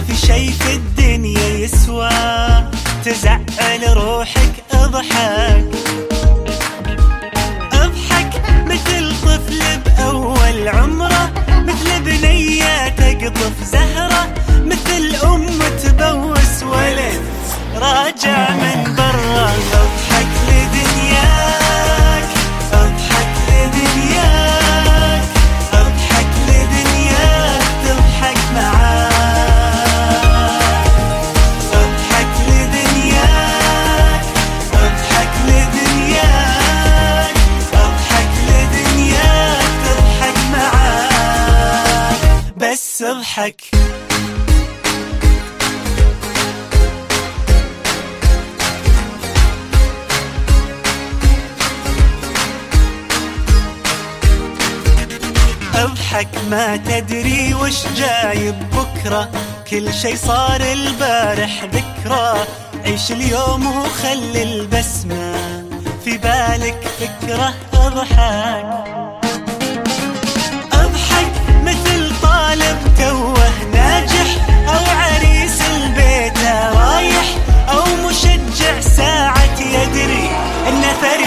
ما في شي في الدنيا يسوى. تزعل روحك بس أضحك ما تدري وش جاي بكرة. كل شي صار البارح ذكرى. عيش اليوم وخلي البسمة. في بالك فكرة أضحك.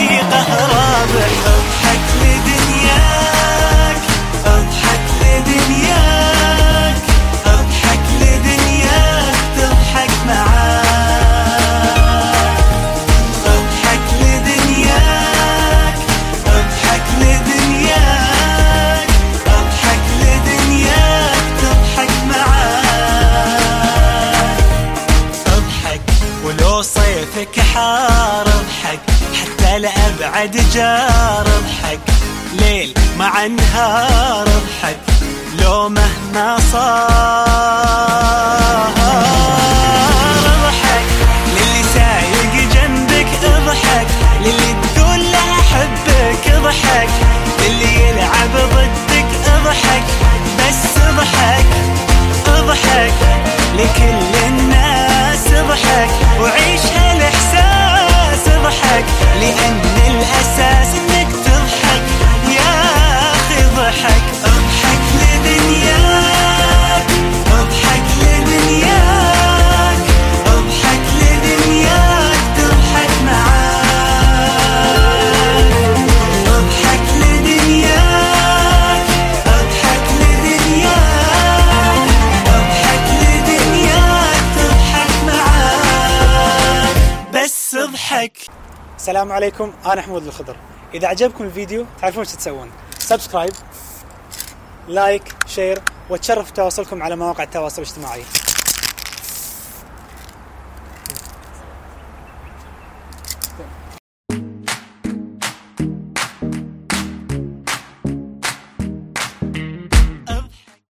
فريقه رابح أضحك لدنياك. صيفك حار اضحك حتى لأبعد جار اضحك. ليل مع نهار اضحك لو مهما صار. اضحك السلام عليكم أنا حمود الخضر. إذا عجبكم الفيديو تعرفون شو تسوون. subscribe like share وتشرف تواصلكم على مواقع التواصل الاجتماعي.